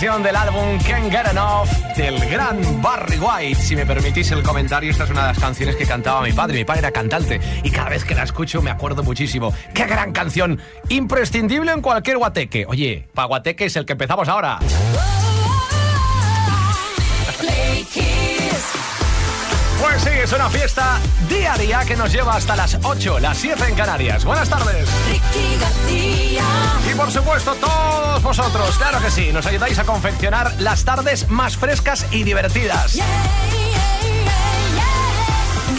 Del álbum Can't Get Enough del gran Barry White. Si me permitís el comentario, esta es una de las canciones que cantaba mi padre. Mi padre era cantante y cada vez que la escucho me acuerdo muchísimo. ¡Qué gran canción! Imprescindible en cualquier guateque. Oye, para guateque es el que empezamos ahora. Sí, es una fiesta día a día que nos lleva hasta las 8, las 7 en Canarias. Buenas tardes. Y por supuesto, todos vosotros, claro que sí, nos ayudáis a confeccionar las tardes más frescas y divertidas.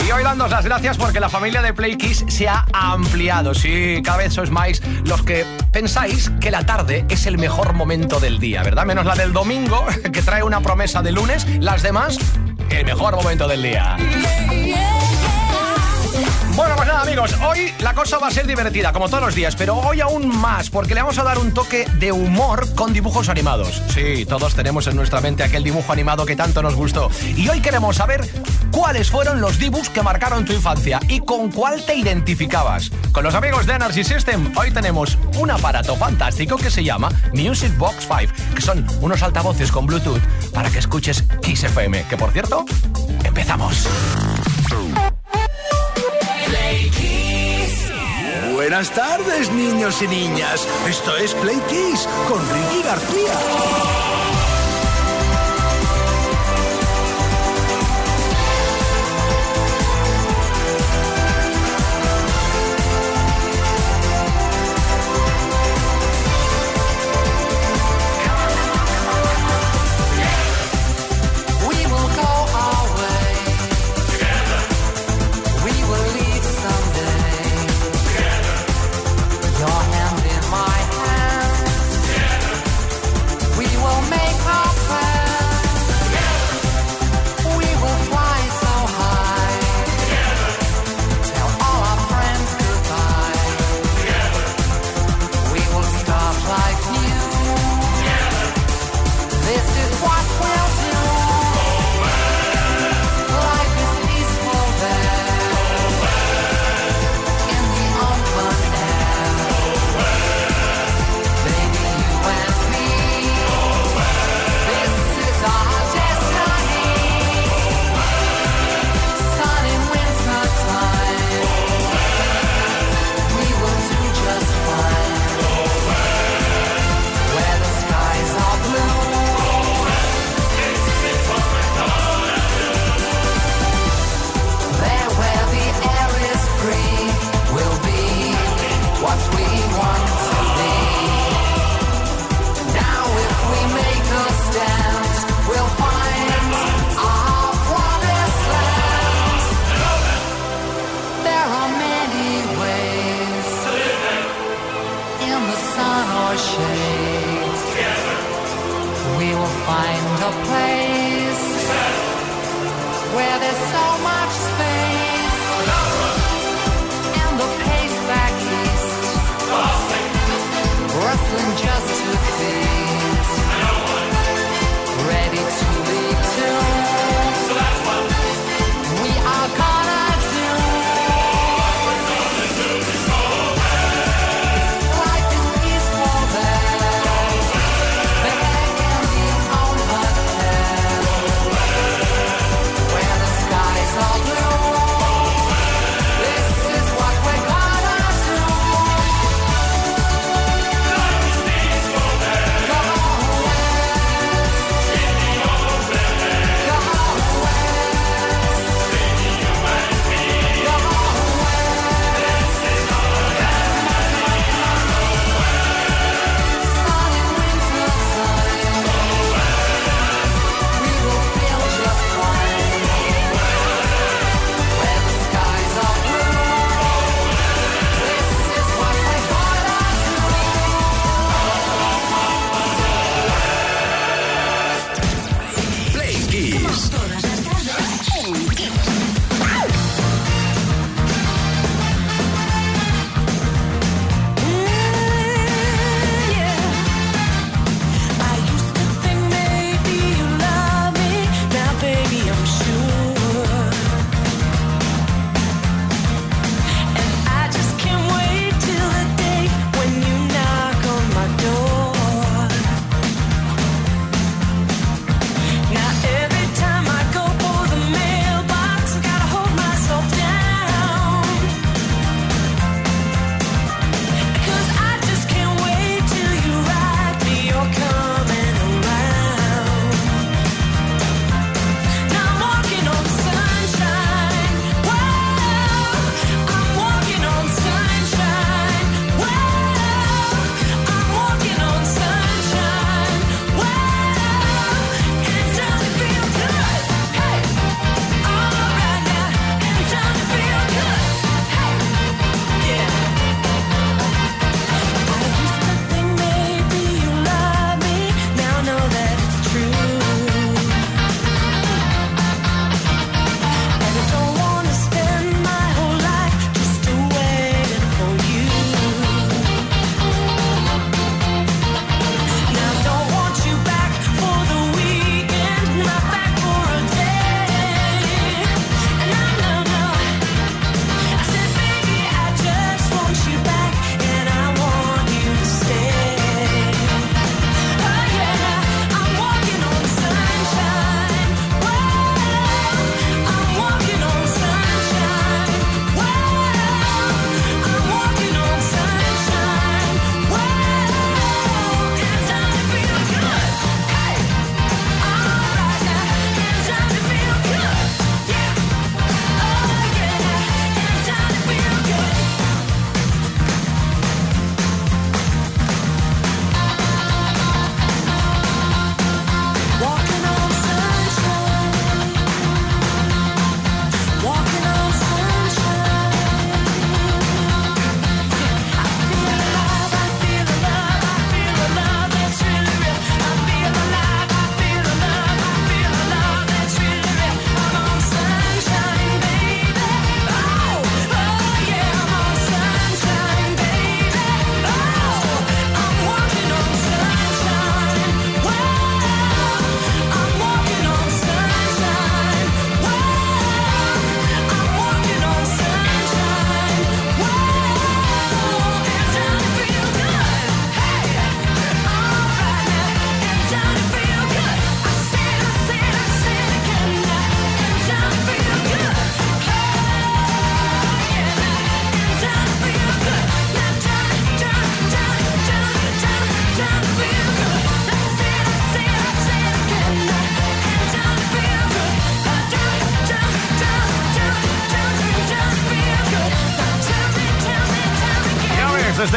Y hoy dándos las gracias porque la familia de Play Kiss se ha ampliado. Sí, cada vez sois más los que pensáis que la tarde es el mejor momento del día, ¿verdad? Menos la del domingo, que trae una promesa de lunes. Las demás, el mejor momento del día. Bueno, pues nada, amigos, hoy la cosa va a ser divertida, como todos los días, pero hoy aún más, porque le vamos a dar un toque de humor con dibujos animados. Sí, todos tenemos en nuestra mente aquel dibujo animado que tanto nos gustó. Y hoy queremos saber cuáles fueron los dibujos que marcaron tu infancia y con cuál te identificabas. Con los amigos de Energy System, hoy tenemos un aparato fantástico que se llama Music Box 5, que son unos altavoces con Bluetooth para que escuches Kiss FM, que por cierto, empezamos. Buenas tardes, niños y niñas. Esto es Play Kiss con Ricky García.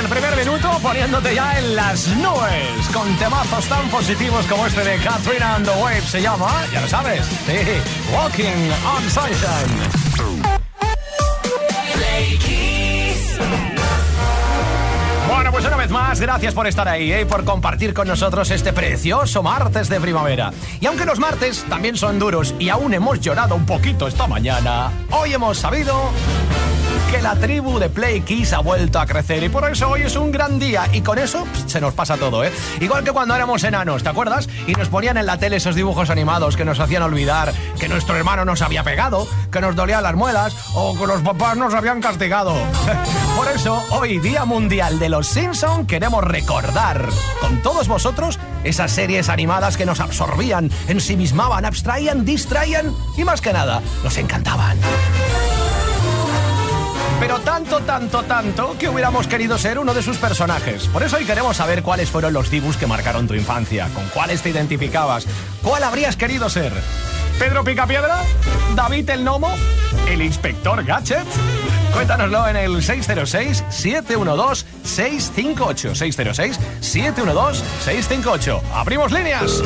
El primer minuto poniéndote ya en las nubes con temazos tan positivos como este de Katrina and the Waves se llama, ya lo sabes, sí, Walking on Sunshine. Bueno, pues una vez más, gracias por estar ahí ¿eh? y por compartir con nosotros este precioso martes de primavera. Y aunque los martes también son duros y aún hemos llorado un poquito esta mañana, hoy hemos sabido que la tribu de Play Kiss ha vuelto a crecer y por eso hoy es un gran día y con eso se nos pasa todo, ¿eh? Igual que cuando éramos enanos, ¿te acuerdas? Y nos ponían en la tele esos dibujos animados que nos hacían olvidar que nuestro hermano nos había pegado, que nos dolían las muelas o que los papás nos habían castigado. por eso, hoy, Día Mundial de los Simpson, queremos recordar con todos vosotros esas series animadas que nos absorbían, ensimismaban, abstraían, distraían y más que nada, nos encantaban pero tanto, tanto, tanto que hubiéramos querido ser uno de sus personajes. Por eso hoy queremos saber cuáles fueron los dibus que marcaron tu infancia, con cuáles te identificabas, cuál habrías querido ser. ¿Pedro Picapiedra? ¿David el Nomo? ¿El Inspector Gadget? Cuéntanoslo en el 606-712-658. 606-712-658. ¡Abrimos líneas!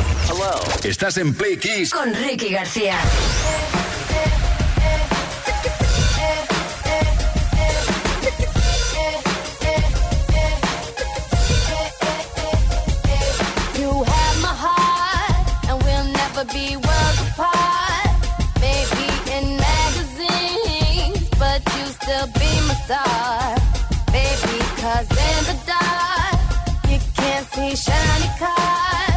Estás en Play Kiss con Ricky García. star, baby, cause in the dark, you can't see shiny cars.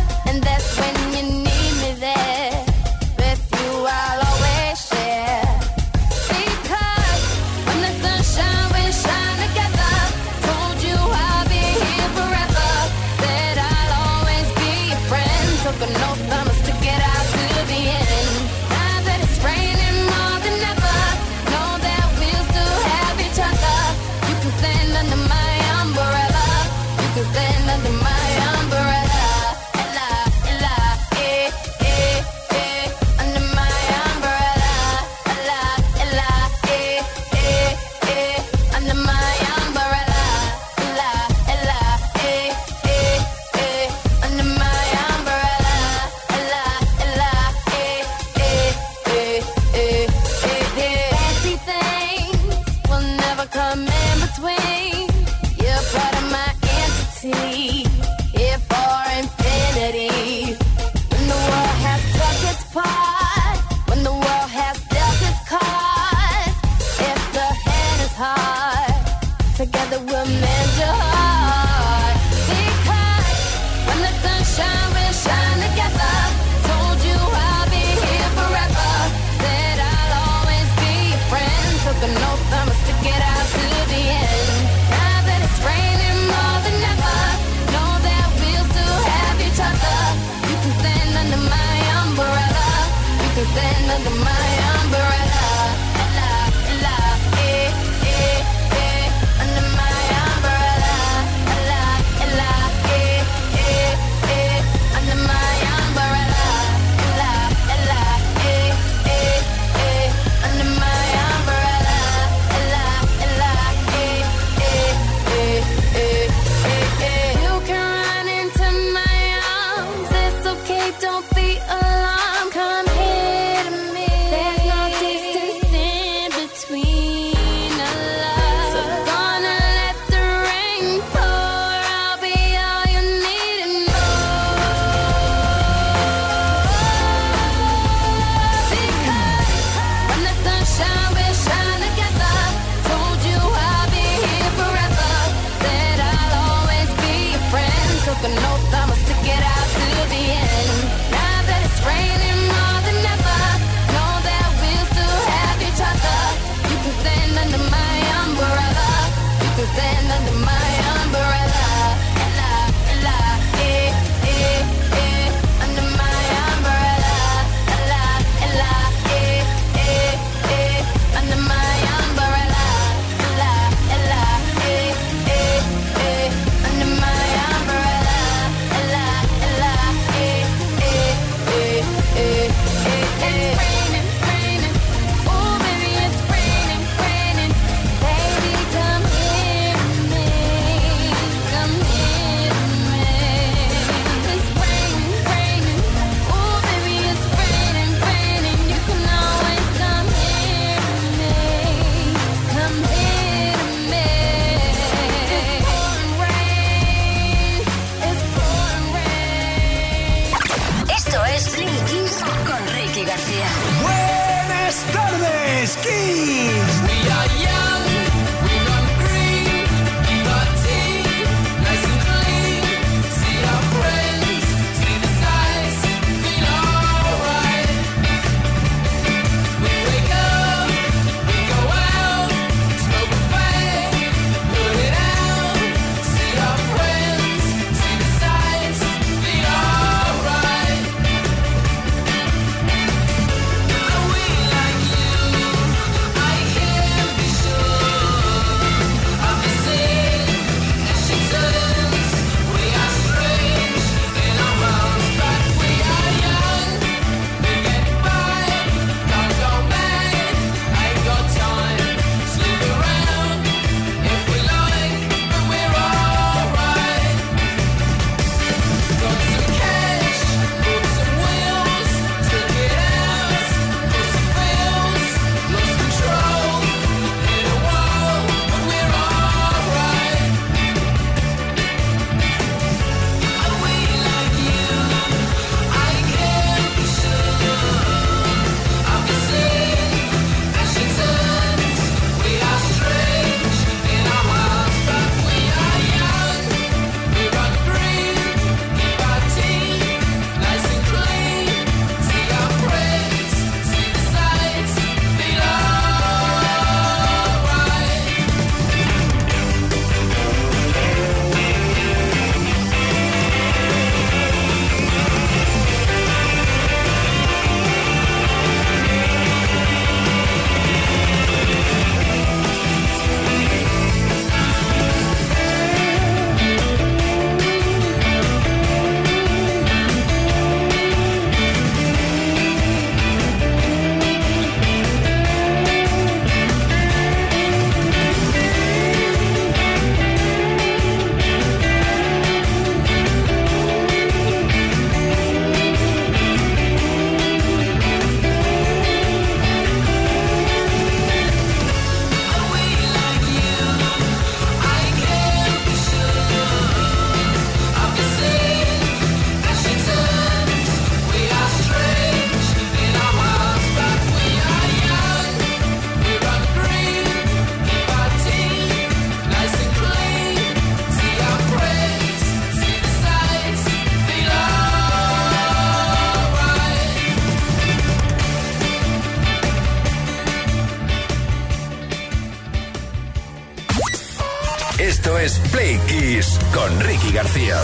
Esto es Play Kiss con Ricky García.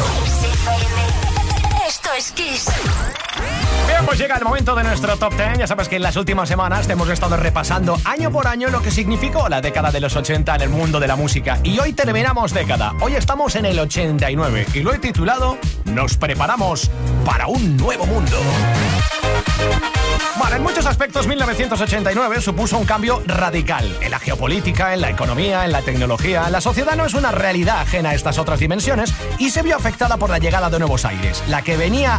Esto es Kiss. Top 10. Ya sabes que en las últimas semanas te hemos estado repasando año por año lo que significó la década de los 80 en el mundo de la música. Y hoy terminamos década. Hoy estamos en el 89 y lo he titulado Nos preparamos para un nuevo mundo. Bueno, en muchos aspectos 1989 supuso un cambio radical en la geopolítica, en la economía, en la tecnología. La sociedad no es una realidad ajena a estas otras dimensiones y se vio afectada por la llegada de nuevos aires, la que venía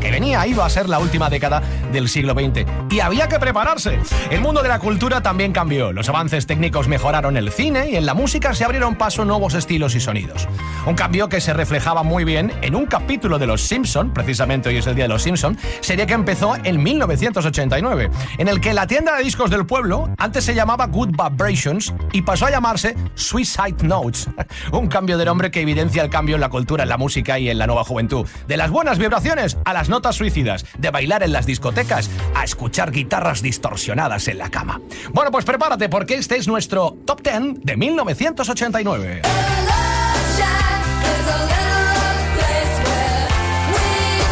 que venía iba a ser la última década del siglo XX. Y había que prepararse. El mundo de la cultura también cambió. Los avances técnicos mejoraron el cine y en la música se abrieron paso nuevos estilos y sonidos. Un cambio que se reflejaba muy bien en un capítulo de Los Simpson, precisamente hoy es el día de Los Simpson, serie que empezó en 1989, en el que la tienda de discos del pueblo antes se llamaba Good Vibrations y pasó a llamarse Suicide Notes. Un cambio de nombre que evidencia el cambio en la cultura, en la música y en la nueva juventud. De las buenas vibraciones a las notas suicidas, de bailar en las discotecas a escuchar guitarras distorsionadas en la cama. Bueno, pues prepárate porque este es nuestro Top 10 de 1989.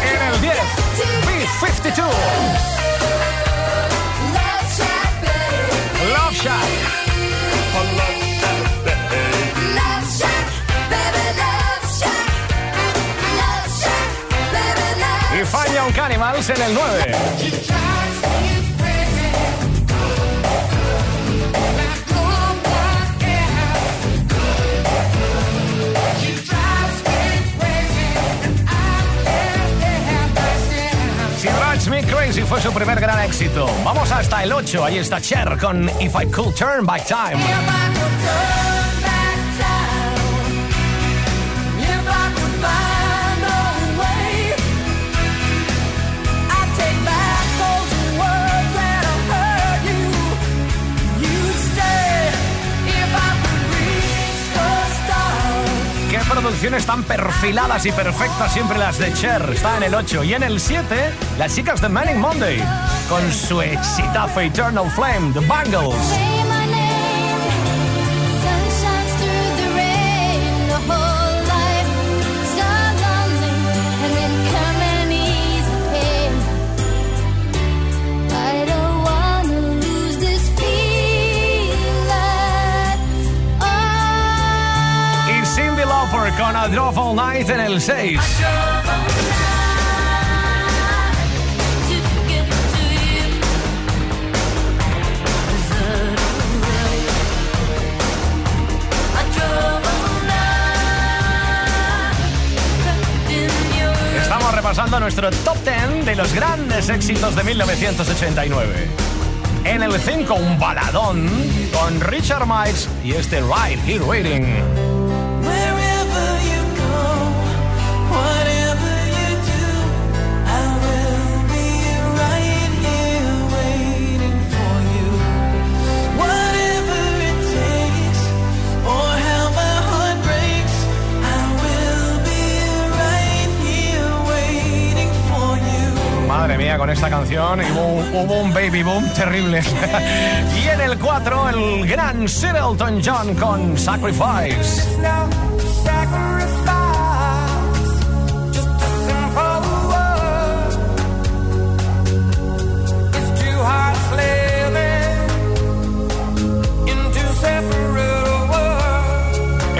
En el 10, B52. Cannibals en el 9. Si Drives Me Crazy fue su primer gran éxito. Vamos hasta el 8. Ahí está Cher con If I Could Turn Back Time. Canciones tan perfiladas y perfectas, siempre las de Cher. Está en el 8 y en el 7, las chicas de Manic Monday, con su exitazo Eternal Flame, The Bangles. Drop All Night en el 6. Estamos repasando nuestro top 10 de los grandes éxitos de 1989. En el 5, un baladón con Richard Miles y este Right Here Waiting. Con esta canción hubo, un baby boom terrible. y en el 4, el gran Sir Elton John con Sacrifice.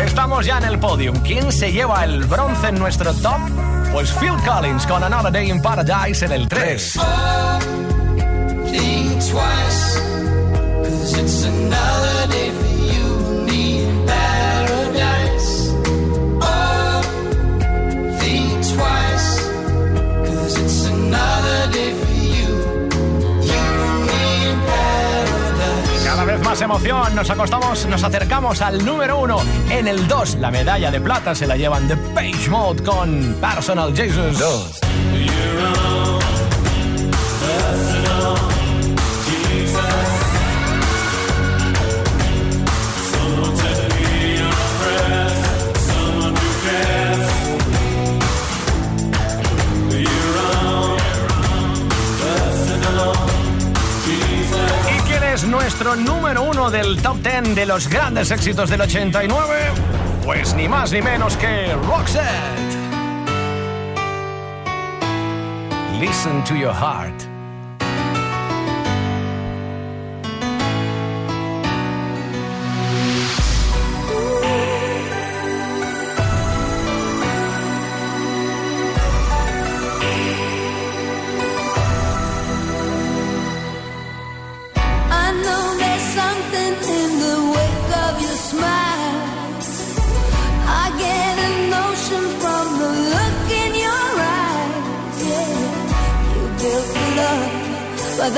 Estamos ya en el podium. ¿Quién se lleva el bronce en nuestro top? Pues Phil Collins con Another Day in Paradise en el 3. Cada vez más emoción, nos acostamos, nos acercamos al número uno. En el 2, la medalla de plata se la llevan The Page Mode con Personal Jesus. nuestro del top 10 de los grandes éxitos del 89? Pues ni más ni menos que Roxette. Listen to your heart.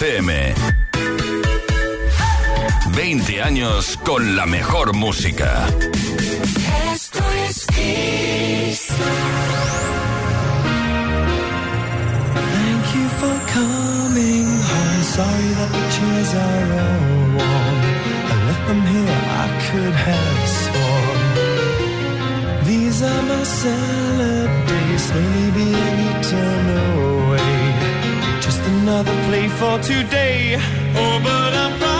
FM. 20 años con la mejor música. For today. Oh, but I'm proud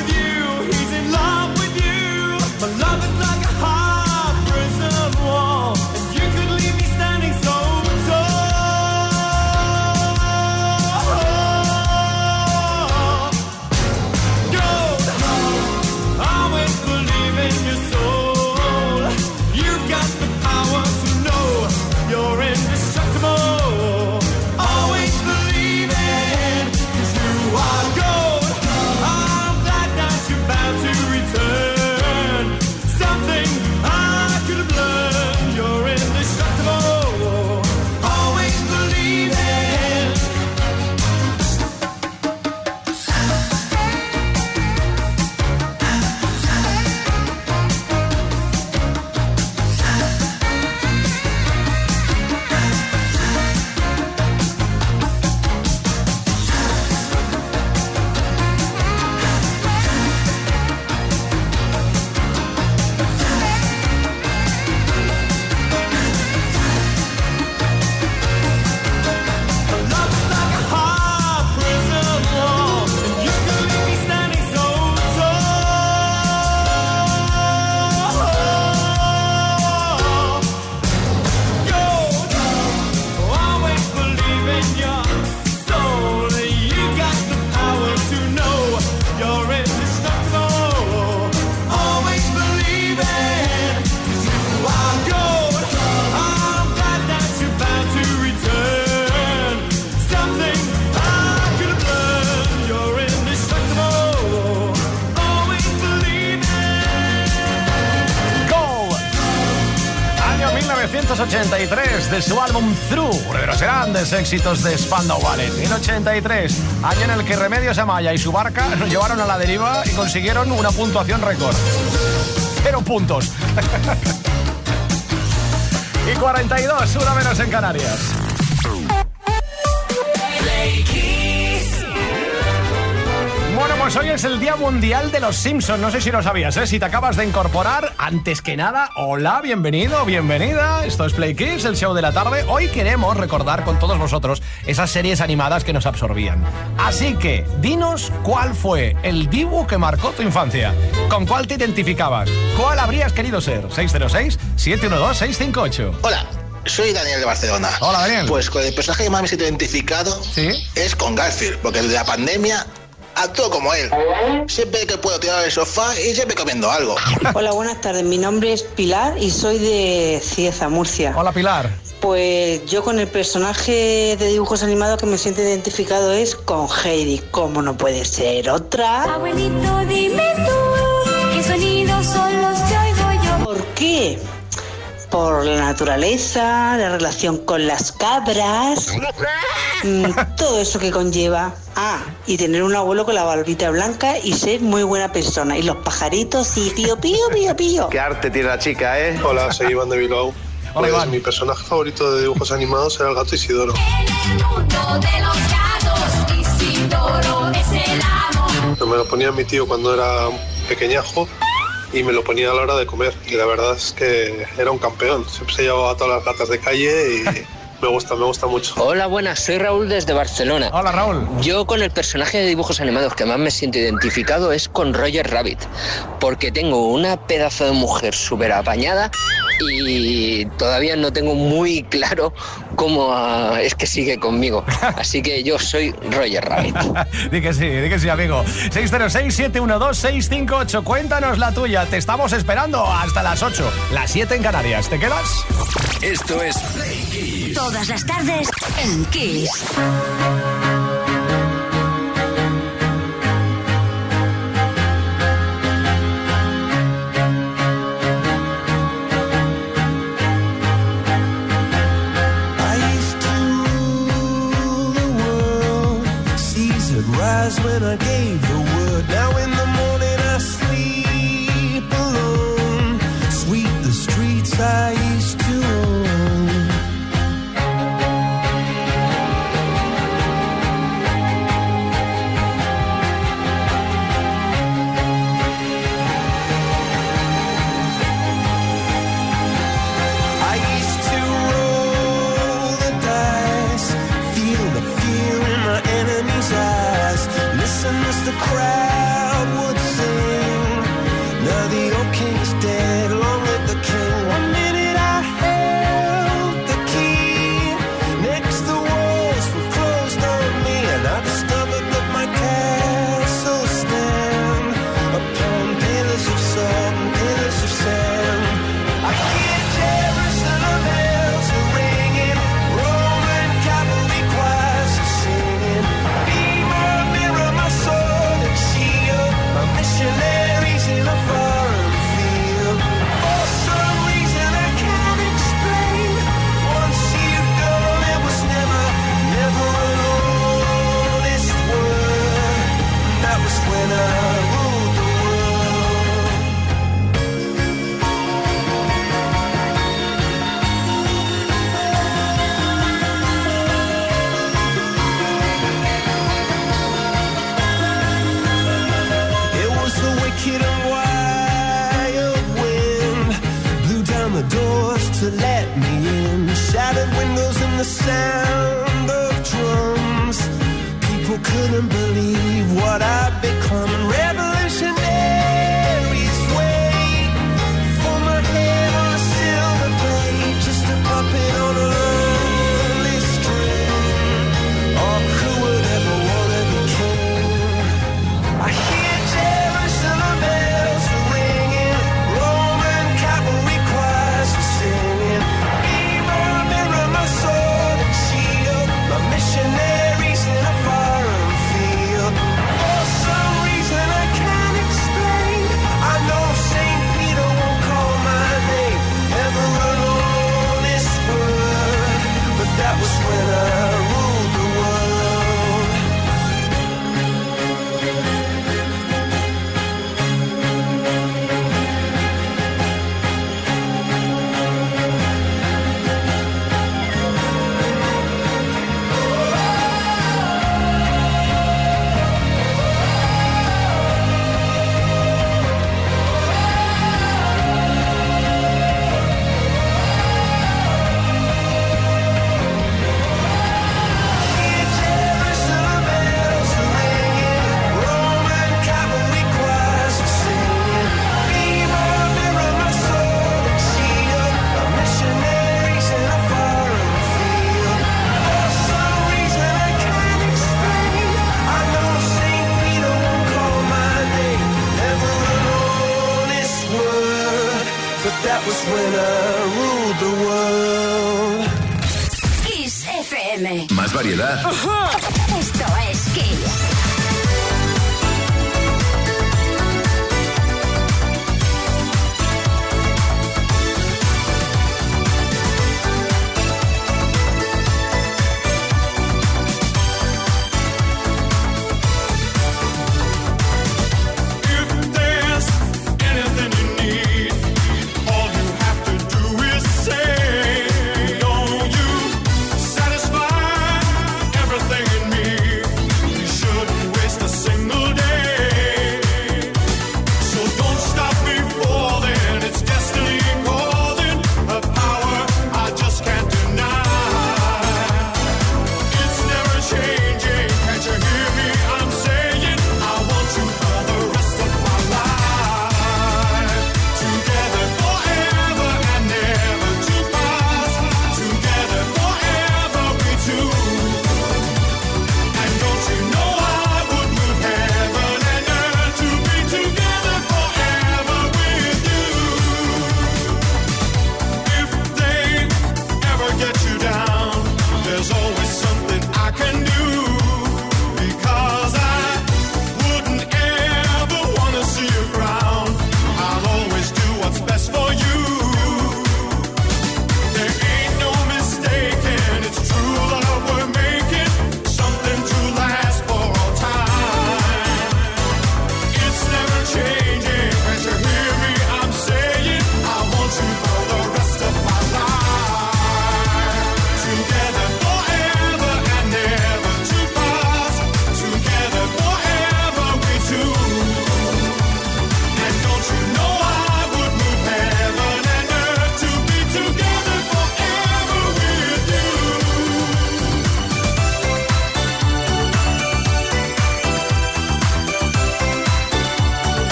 éxitos de Spandau Ballet. 1983, año en el que Remedios Amaya y su barca nos llevaron a la deriva y consiguieron una puntuación récord. Cero puntos. y 42, una menos en Canarias. Pues hoy es el Día Mundial de los Simpsons. No sé si lo sabías, ¿eh? Si te acabas de incorporar, antes que nada, hola, bienvenido, bienvenida. Esto es Play Kids, el show de la tarde. Hoy queremos recordar con todos vosotros esas series animadas que nos absorbían. Así que, dinos cuál fue el dibujo que marcó tu infancia. ¿Con cuál te identificabas? ¿Cuál habrías querido ser? 606-712-658. Hola, soy Daniel de Barcelona. Hola, Daniel. Pues con el personaje que más me siento identificado ¿Sí? es con Garfield, porque desde la pandemia actúo como él. Siempre que puedo tirar el sofá y siempre comiendo algo. Hola, buenas tardes. Mi nombre es Pilar y soy de Cieza, Murcia. Hola, Pilar. Pues yo con el personaje de dibujos animados que me siento identificado es con Heidi. ¿Cómo no puede ser otra? Abuelito, dime tú, ¿qué sonidos son los que oigo yo? ¿Por qué? Por la naturaleza, la relación con las cabras, mm, todo eso que conlleva. Ah, y tener un abuelo con la barbita blanca y ser muy buena persona. Y los pajaritos y pío, pío, pío, pío. Qué arte tiene la chica, ¿eh? Hola, soy Iván de Bilbao. Pues Iván. mi personaje favorito de dibujos animados era el gato Isidoro. En el mundo de los gatos, Isidoro es el amo. Me lo ponía mi tío cuando era pequeñajo y me lo ponía a la hora de comer. Y la verdad es que era un campeón. Siempre se llevaba todas las latas de calle y. Me gusta, me gusta mucho. Hola, buenas, soy Raúl desde Barcelona. Hola, Raúl. Yo con el personaje de dibujos animados que más me siento identificado es con Roger Rabbit, porque tengo una pedazo de mujer súper apañada y todavía no tengo muy claro cómo ah, es que sigue conmigo. Así que yo soy Roger Rabbit. di que sí, di que sí, amigo. 606-712-658, cuéntanos la tuya. Te estamos esperando hasta las 8, las 7 en Canarias. ¿Te quedas? Esto es Play Kiss. Todas las tardes en Kiss. eyes when I gave the word. Now in the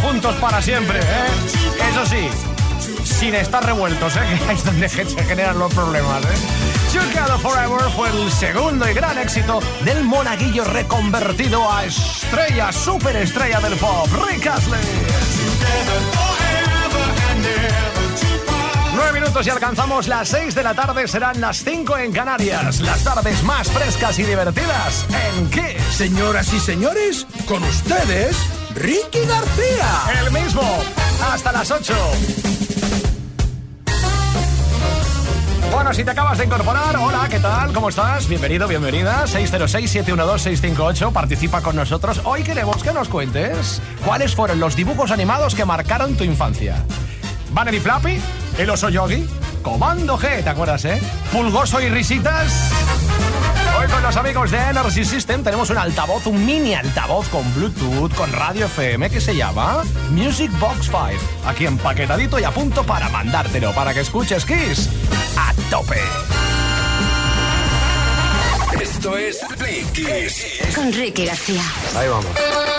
juntos para siempre, ¿eh? Eso sí, sin estar revueltos, ¿eh? Que es donde se generan los problemas, ¿eh? Together Forever fue el segundo y gran éxito del monaguillo reconvertido a estrella, superestrella del pop, Rick Astley. Nueve minutos y alcanzamos las seis de la tarde, serán las cinco en Canarias. Las tardes más frescas y divertidas en Kiss. Señoras y señores, con ustedes, Ricky García. El mismo, hasta las 8. Bueno, si te acabas de incorporar, hola, ¿qué tal? ¿Cómo estás? Bienvenido, bienvenida. 606-712-658, participa con nosotros. Hoy queremos que nos cuentes cuáles fueron los dibujos animados que marcaron tu infancia. Vanity Flappy, El Oso Yogi, Comando G, ¿te acuerdas, eh? Pulgoso y Risitas. Con los amigos de Energy System tenemos un altavoz, un mini altavoz con Bluetooth, con radio FM que se llama Music Box 5. Aquí empaquetadito y a punto para mandártelo, para que escuches Kiss a tope. Esto es Play Kiss. Con Ricky García. Ahí vamos.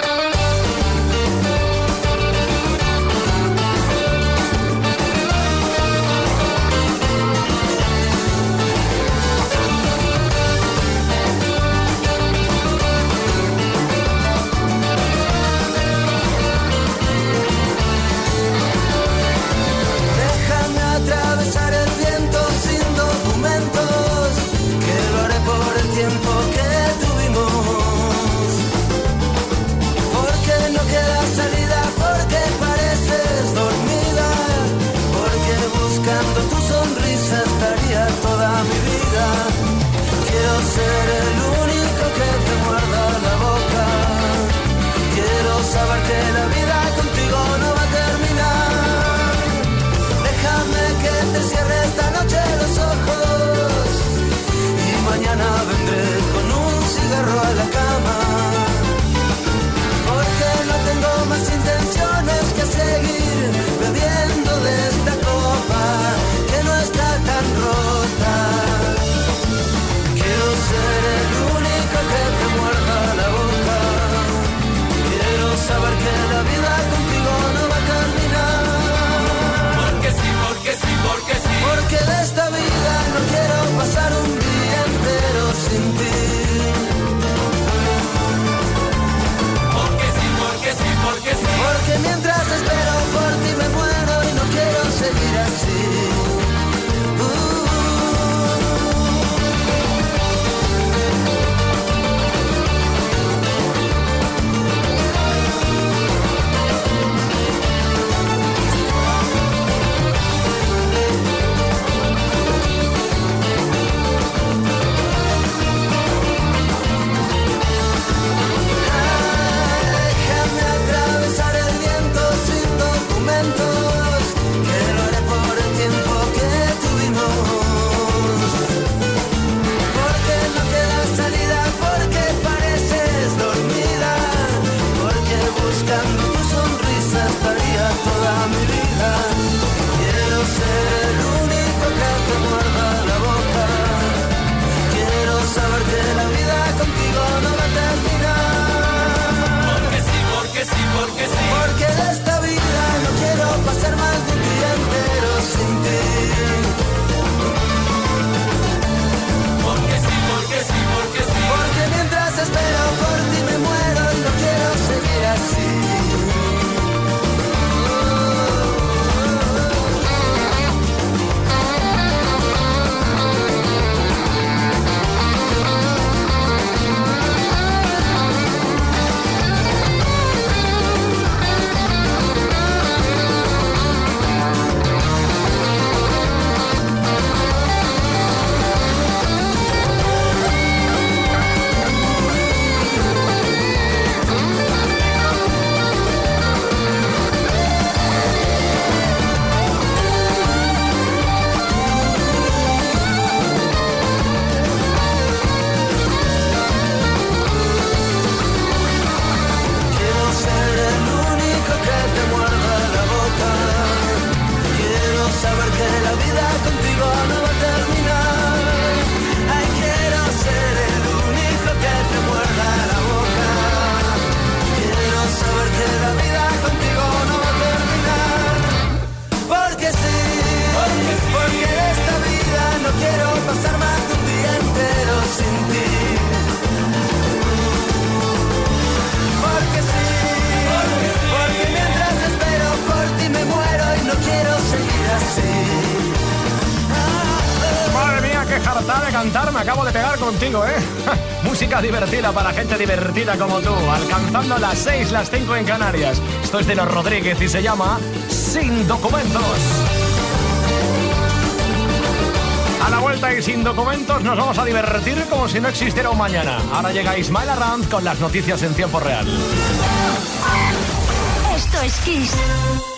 Para gente divertida como tú, alcanzando las 6, las 5 en Canarias. Esto es de los Rodríguez y se llama Sin Documentos. A la vuelta y sin documentos nos vamos a divertir como si no existiera un mañana. Ahora llega Ismael Arranz con las noticias en tiempo real. Esto es Kiss.